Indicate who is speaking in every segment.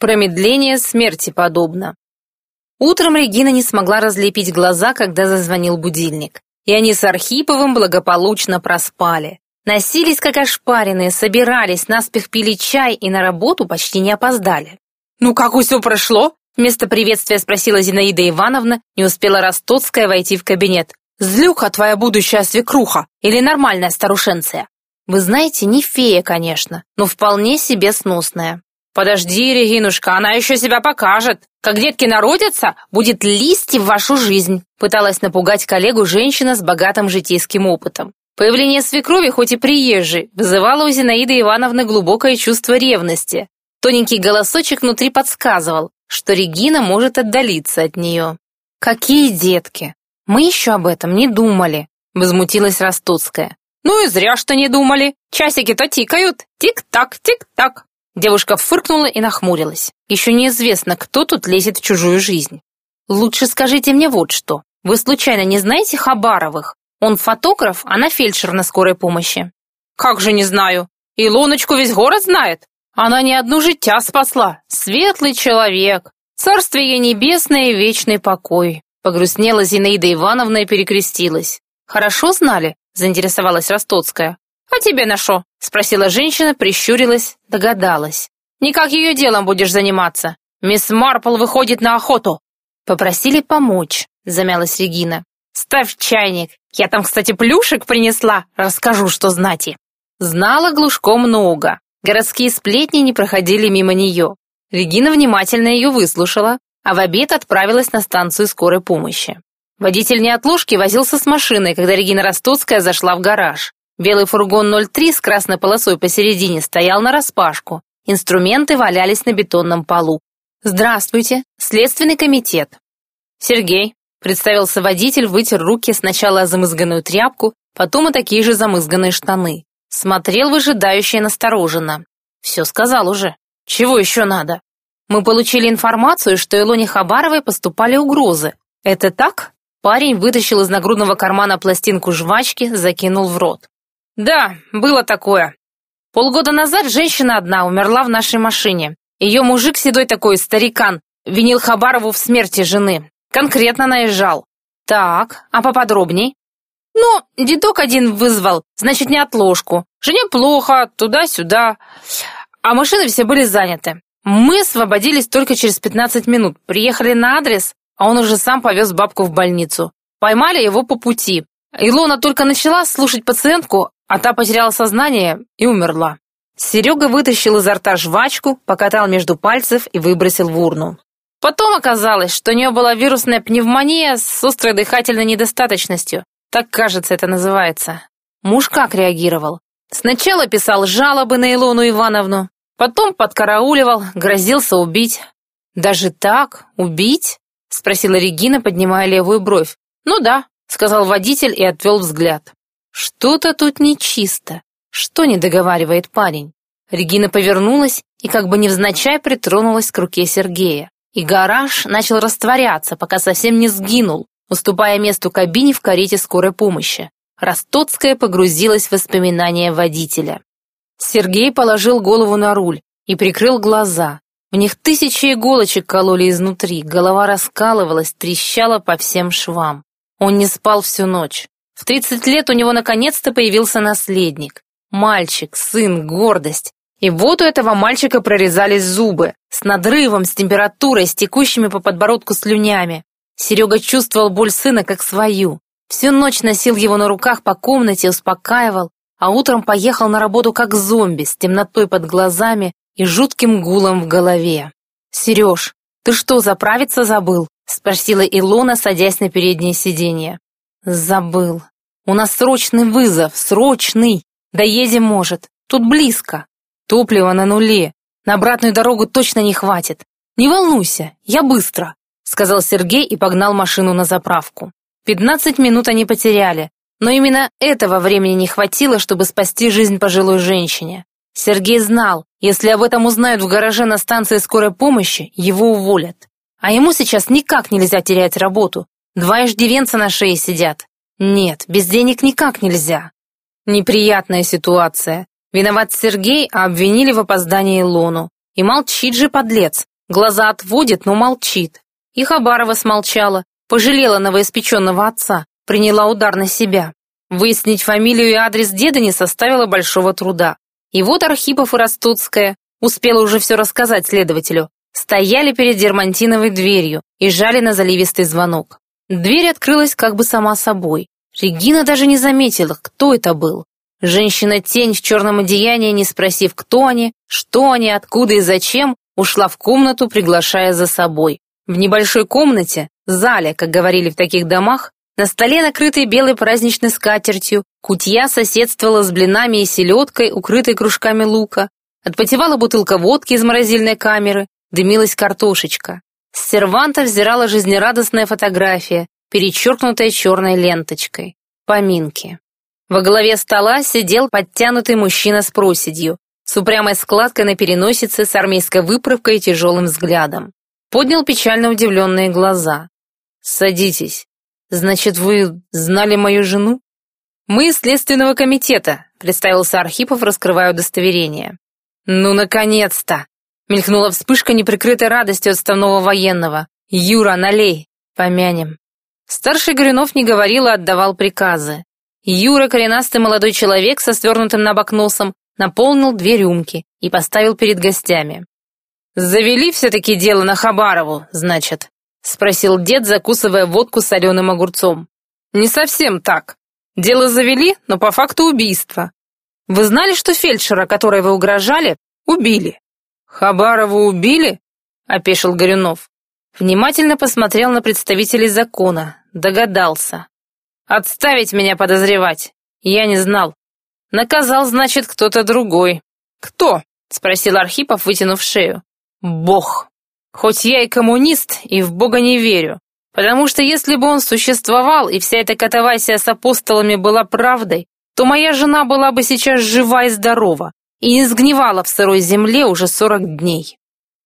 Speaker 1: Промедление смерти подобно. Утром Регина не смогла разлепить глаза, когда зазвонил будильник. И они с Архиповым благополучно проспали. Носились как ошпаренные, собирались, наспех пили чай и на работу почти не опоздали. «Ну как все прошло?» Вместо приветствия спросила Зинаида Ивановна, не успела Ростоцкая войти в кабинет. «Злюка твоя будущая свекруха или нормальная старушенция?» «Вы знаете, не фея, конечно, но вполне себе сносная». «Подожди, Регинушка, она еще себя покажет. Как детки народятся, будет листья в вашу жизнь», пыталась напугать коллегу женщина с богатым житейским опытом. Появление свекрови, хоть и приезжей, вызывало у Зинаиды Ивановны глубокое чувство ревности. Тоненький голосочек внутри подсказывал, что Регина может отдалиться от нее. «Какие детки! Мы еще об этом не думали», — возмутилась Ростоцкая. «Ну и зря, что не думали. Часики-то тикают. Тик-так, тик-так». Девушка фыркнула и нахмурилась. Еще неизвестно, кто тут лезет в чужую жизнь. «Лучше скажите мне вот что. Вы случайно не знаете Хабаровых? Он фотограф, она фельдшер на скорой помощи». «Как же не знаю. Илоночку весь город знает. Она не одну життя спасла. Светлый человек. Царствие небесное и вечный покой». Погрустнела Зинаида Ивановна и перекрестилась. «Хорошо знали?» – заинтересовалась Ростоцкая. «А тебе на шо?» – спросила женщина, прищурилась, догадалась. «Никак ее делом будешь заниматься. Мисс Марпл выходит на охоту». «Попросили помочь», – замялась Регина. «Ставь чайник. Я там, кстати, плюшек принесла. Расскажу, что знати». Знала Глушко много. Городские сплетни не проходили мимо нее. Регина внимательно ее выслушала, а в обед отправилась на станцию скорой помощи. Водитель неотложки возился с машиной, когда Регина Ростоцкая зашла в гараж. Белый фургон 03 с красной полосой посередине стоял нараспашку. Инструменты валялись на бетонном полу. «Здравствуйте, Следственный комитет». «Сергей», — представился водитель, вытер руки сначала о замызганную тряпку, потом и такие же замызганные штаны. Смотрел выжидающе настороженно. «Все сказал уже. Чего еще надо?» Мы получили информацию, что Илоне Хабаровой поступали угрозы. Это так? Парень вытащил из нагрудного кармана пластинку жвачки, закинул в рот. Да, было такое. Полгода назад женщина одна умерла в нашей машине. Ее мужик седой такой, старикан, винил Хабарову в смерти жены. Конкретно наезжал. Так, а поподробней? Ну, дедок один вызвал, значит, не отложку. Жене плохо, туда-сюда. А машины все были заняты. Мы освободились только через 15 минут. Приехали на адрес, а он уже сам повез бабку в больницу. Поймали его по пути. Илона только начала слушать пациентку, а та потеряла сознание и умерла. Серега вытащил изо рта жвачку, покатал между пальцев и выбросил в урну. Потом оказалось, что у нее была вирусная пневмония с острой дыхательной недостаточностью. Так, кажется, это называется. Муж как реагировал? Сначала писал жалобы на Илону Ивановну, Потом подкарауливал, грозился убить. «Даже так? Убить?» — спросила Регина, поднимая левую бровь. «Ну да», — сказал водитель и отвел взгляд. «Что-то тут нечисто. Что не договаривает парень?» Регина повернулась и как бы невзначай притронулась к руке Сергея. И гараж начал растворяться, пока совсем не сгинул, уступая месту кабине в карете скорой помощи. Ростоцкая погрузилась в воспоминания водителя. Сергей положил голову на руль и прикрыл глаза. В них тысячи иголочек кололи изнутри, голова раскалывалась, трещала по всем швам. Он не спал всю ночь. В 30 лет у него наконец-то появился наследник. Мальчик, сын, гордость. И вот у этого мальчика прорезались зубы, с надрывом, с температурой, с текущими по подбородку слюнями. Серега чувствовал боль сына как свою. Всю ночь носил его на руках по комнате, успокаивал, а утром поехал на работу как зомби, с темнотой под глазами и жутким гулом в голове. «Сереж, ты что, заправиться забыл?» — спросила Илона, садясь на переднее сиденье. «Забыл. У нас срочный вызов, срочный. Доедем, может. Тут близко. Топливо на нуле. На обратную дорогу точно не хватит. Не волнуйся, я быстро», — сказал Сергей и погнал машину на заправку. Пятнадцать минут они потеряли, но именно этого времени не хватило, чтобы спасти жизнь пожилой женщине. Сергей знал, если об этом узнают в гараже на станции скорой помощи, его уволят. А ему сейчас никак нельзя терять работу. Два иждивенца на шее сидят. Нет, без денег никак нельзя. Неприятная ситуация. Виноват Сергей, а обвинили в опоздании Лону. И молчит же подлец. Глаза отводит, но молчит. И Хабарова смолчала, пожалела новоиспеченного отца, приняла удар на себя. Выяснить фамилию и адрес деда не составило большого труда. И вот Архипов и Ростутская, успела уже все рассказать следователю, стояли перед дермантиновой дверью и жали на заливистый звонок. Дверь открылась как бы сама собой. Регина даже не заметила, кто это был. Женщина-тень в черном одеянии, не спросив, кто они, что они, откуда и зачем, ушла в комнату, приглашая за собой. В небольшой комнате, зале, как говорили в таких домах, на столе, накрытой белой праздничной скатертью, кутья соседствовала с блинами и селедкой, укрытой кружками лука. Отпотевала бутылка водки из морозильной камеры, дымилась картошечка. С серванта взирала жизнерадостная фотография, перечеркнутая черной ленточкой. Поминки. Во главе стола сидел подтянутый мужчина с проседью, с упрямой складкой на переносице, с армейской выправкой и тяжелым взглядом. Поднял печально удивленные глаза. «Садитесь», «Значит, вы знали мою жену?» «Мы из Следственного комитета», — представился Архипов, раскрывая удостоверение. «Ну, наконец-то!» — мелькнула вспышка неприкрытой радости отставного военного. «Юра, налей! Помянем!» Старший Горюнов не говорил, а отдавал приказы. Юра, коренастый молодой человек со свернутым на бок носом, наполнил две рюмки и поставил перед гостями. «Завели все-таки дело на Хабарову, значит?» — спросил дед, закусывая водку соленым огурцом. «Не совсем так. Дело завели, но по факту убийства. Вы знали, что фельдшера, которой вы угрожали, убили?» «Хабарову убили?» — опешил Горюнов. Внимательно посмотрел на представителей закона, догадался. «Отставить меня подозревать. Я не знал. Наказал, значит, кто-то другой». «Кто?» — спросил Архипов, вытянув шею. «Бог». Хоть я и коммунист, и в Бога не верю. Потому что если бы он существовал, и вся эта катавасия с апостолами была правдой, то моя жена была бы сейчас жива и здорова, и не сгнивала в сырой земле уже сорок дней.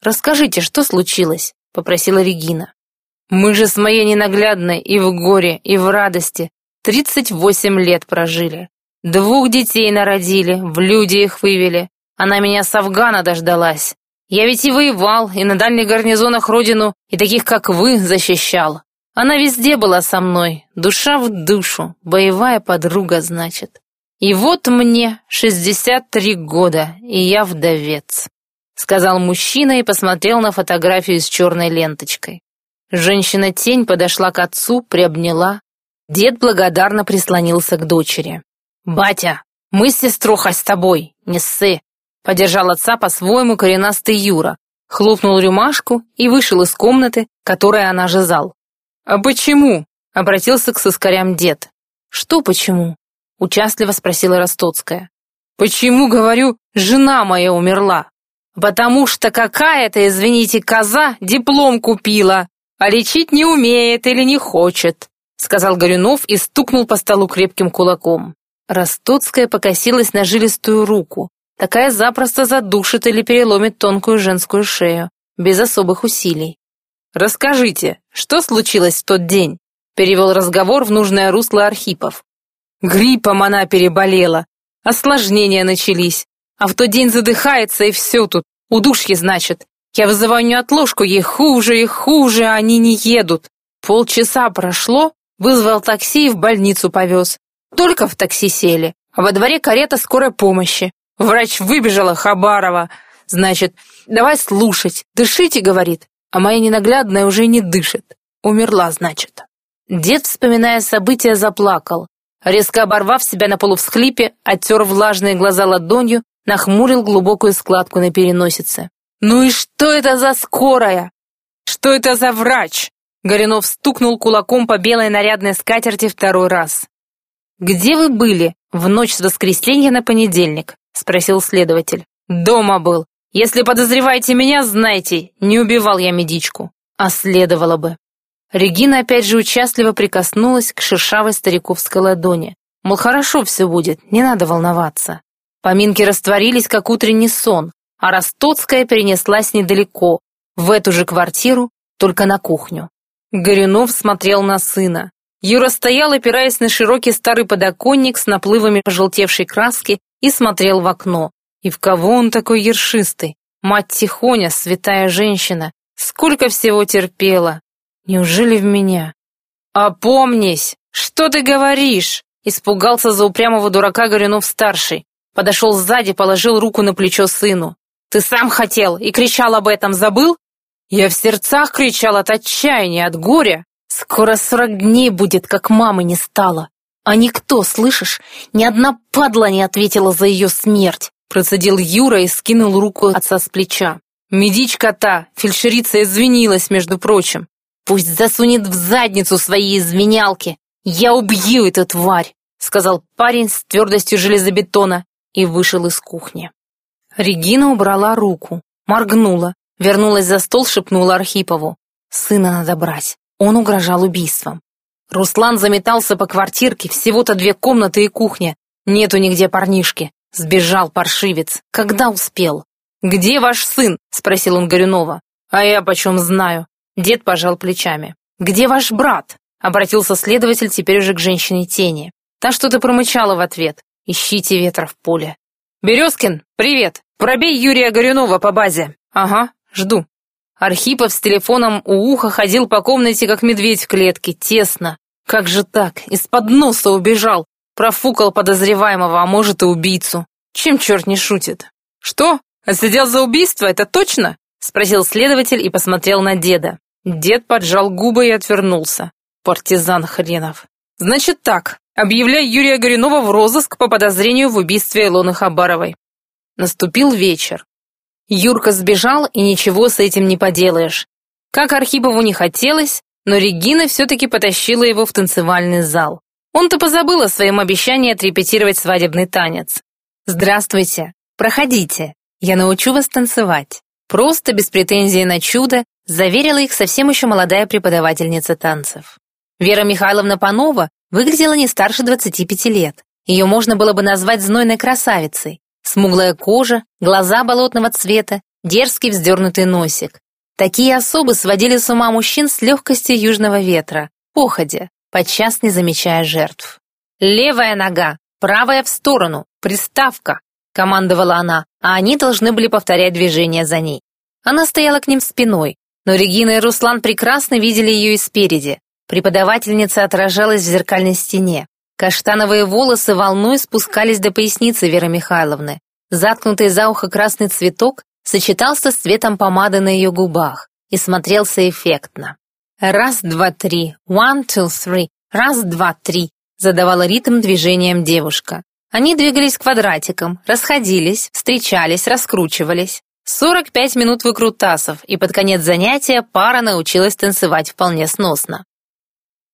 Speaker 1: «Расскажите, что случилось?» — попросила Регина. «Мы же с моей ненаглядной и в горе, и в радости тридцать восемь лет прожили. Двух детей народили, в люди их вывели. Она меня с Афгана дождалась. Я ведь и воевал, и на дальних гарнизонах родину, и таких, как вы, защищал. Она везде была со мной, душа в душу, боевая подруга, значит. И вот мне 63 года, и я вдовец», — сказал мужчина и посмотрел на фотографию с черной ленточкой. Женщина-тень подошла к отцу, приобняла. Дед благодарно прислонился к дочери. «Батя, мы с сеструхой с тобой, не ссы. Поддержал отца по-своему коренастый Юра, хлопнул рюмашку и вышел из комнаты, которой она жизал. «А почему?» — обратился к соскорям дед. «Что почему?» — участливо спросила Ростоцкая. «Почему, говорю, жена моя умерла? Потому что какая-то, извините, коза диплом купила, а лечить не умеет или не хочет», — сказал Горюнов и стукнул по столу крепким кулаком. Ростоцкая покосилась на жилистую руку, Такая запросто задушит или переломит тонкую женскую шею, без особых усилий. «Расскажите, что случилось в тот день?» перевел разговор в нужное русло Архипов. Гриппом она переболела, осложнения начались, а в тот день задыхается и все тут, удушье, значит. Я вызываю неотложку, ей хуже и хуже, а они не едут. Полчаса прошло, вызвал такси и в больницу повез. Только в такси сели, а во дворе карета скорой помощи. Врач выбежала, Хабарова. Значит, давай слушать. Дышите, говорит. А моя ненаглядная уже не дышит. Умерла, значит. Дед, вспоминая события, заплакал. Резко оборвав себя на полувсхлипе, оттер влажные глаза ладонью, нахмурил глубокую складку на переносице. «Ну и что это за скорая? Что это за врач?» Горюнов стукнул кулаком по белой нарядной скатерти второй раз. «Где вы были в ночь с воскресенья на понедельник?» — спросил следователь. «Дома был. Если подозреваете меня, знайте, не убивал я медичку. А следовало бы». Регина опять же участливо прикоснулась к шершавой стариковской ладони. Мол, хорошо все будет, не надо волноваться. Поминки растворились, как утренний сон, а Ростоцкая перенеслась недалеко, в эту же квартиру, только на кухню. Горюнов смотрел на сына. Юра стоял, опираясь на широкий старый подоконник с наплывами пожелтевшей краски и смотрел в окно. И в кого он такой ершистый? Мать Тихоня, святая женщина, сколько всего терпела. Неужели в меня? «Опомнись! Что ты говоришь?» Испугался за упрямого дурака Горюнов-старший. Подошел сзади, положил руку на плечо сыну. «Ты сам хотел и кричал об этом, забыл?» Я в сердцах кричал от отчаяния, от горя. Скоро сорок дней будет, как мамы не стало. А никто, слышишь, ни одна падла не ответила за ее смерть. Процедил Юра и скинул руку отца с плеча. Медичка та, фельдшерица извинилась, между прочим. Пусть засунет в задницу свои извинялки. Я убью эту тварь, сказал парень с твердостью железобетона и вышел из кухни. Регина убрала руку, моргнула, вернулась за стол, шепнула Архипову. Сына надо брать, он угрожал убийством. Руслан заметался по квартирке, всего-то две комнаты и кухня. Нету нигде парнишки. Сбежал паршивец. Когда успел? «Где ваш сын?» — спросил он Горюнова. «А я почем знаю?» Дед пожал плечами. «Где ваш брат?» — обратился следователь теперь уже к женщине тени. Та что-то промычала в ответ. «Ищите ветра в поле». «Березкин, привет! Пробей Юрия Горюнова по базе». «Ага, жду». Архипов с телефоном у уха ходил по комнате, как медведь в клетке, тесно. Как же так? Из-под носа убежал. Профукал подозреваемого, а может и убийцу. Чем черт не шутит? Что? Отсидел за убийство, это точно? Спросил следователь и посмотрел на деда. Дед поджал губы и отвернулся. Партизан хренов. Значит так, объявляй Юрия Горюнова в розыск по подозрению в убийстве Илоны Хабаровой. Наступил вечер. Юрка сбежал, и ничего с этим не поделаешь. Как Архипову не хотелось, но Регина все-таки потащила его в танцевальный зал. Он-то позабыл о своем обещании отрепетировать свадебный танец. «Здравствуйте, проходите, я научу вас танцевать». Просто, без претензии на чудо, заверила их совсем еще молодая преподавательница танцев. Вера Михайловна Панова выглядела не старше 25 лет. Ее можно было бы назвать знойной красавицей. Смуглая кожа, глаза болотного цвета, дерзкий вздернутый носик. Такие особы сводили с ума мужчин с легкостью южного ветра, походя, подчас не замечая жертв. «Левая нога, правая в сторону, приставка», — командовала она, а они должны были повторять движения за ней. Она стояла к ним спиной, но Регина и Руслан прекрасно видели ее и спереди. Преподавательница отражалась в зеркальной стене. Каштановые волосы волной спускались до поясницы Веры Михайловны. Заткнутый за ухо красный цветок сочетался с цветом помады на ее губах и смотрелся эффектно. «Раз, два, три, one, two, three, раз, два, три», задавала ритм движением девушка. Они двигались квадратиком, расходились, встречались, раскручивались. 45 минут выкрутасов, и под конец занятия пара научилась танцевать вполне сносно.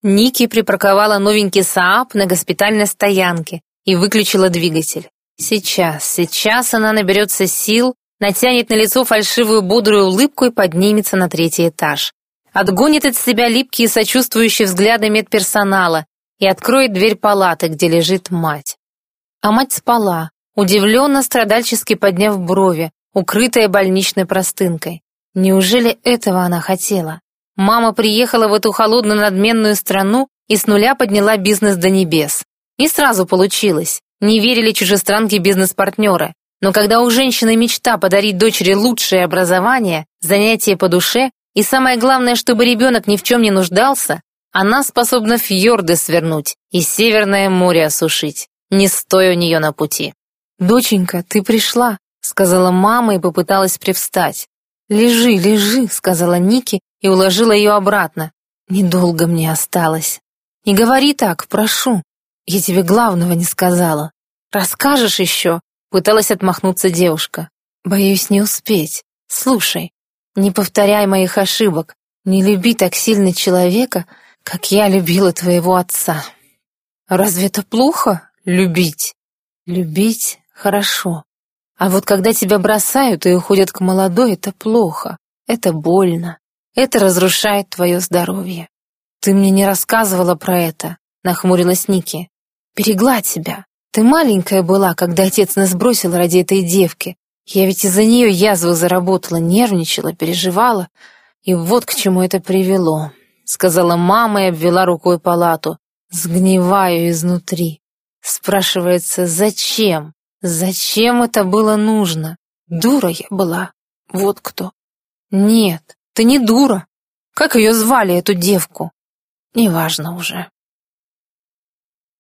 Speaker 1: Ники припарковала новенький Саап на госпитальной стоянке и выключила двигатель. Сейчас, сейчас она наберется сил натянет на лицо фальшивую бодрую улыбку и поднимется на третий этаж. Отгонит от себя липкие сочувствующие взгляды медперсонала и откроет дверь палаты, где лежит мать. А мать спала, удивленно страдальчески подняв брови, укрытая больничной простынкой. Неужели этого она хотела? Мама приехала в эту холодную надменную страну и с нуля подняла бизнес до небес. И сразу получилось. Не верили чужестранки бизнес-партнеры. Но когда у женщины мечта подарить дочери лучшее образование, занятие по душе, и самое главное, чтобы ребенок ни в чем не нуждался, она способна фьорды свернуть и Северное море осушить, не стоя у нее на пути. «Доченька, ты пришла», — сказала мама и попыталась привстать. «Лежи, лежи», — сказала Ники и уложила ее обратно. «Недолго мне осталось». «Не говори так, прошу. Я тебе главного не сказала. Расскажешь еще?» Пыталась отмахнуться девушка. «Боюсь не успеть. Слушай, не повторяй моих ошибок. Не люби так сильно человека, как я любила твоего отца. Разве это плохо? Любить? Любить хорошо. А вот когда тебя бросают и уходят к молодой, это плохо. Это больно. Это разрушает твое здоровье. Ты мне не рассказывала про это, нахмурилась Ники. Берегла тебя. Ты маленькая была, когда отец нас бросил ради этой девки. Я ведь из-за нее язву заработала, нервничала, переживала. И вот к чему это привело», — сказала мама и обвела рукой палату. «Сгниваю изнутри». Спрашивается, зачем? Зачем это было нужно? Дура я была. Вот кто. Нет, ты не дура. Как ее звали, эту девку? Неважно уже.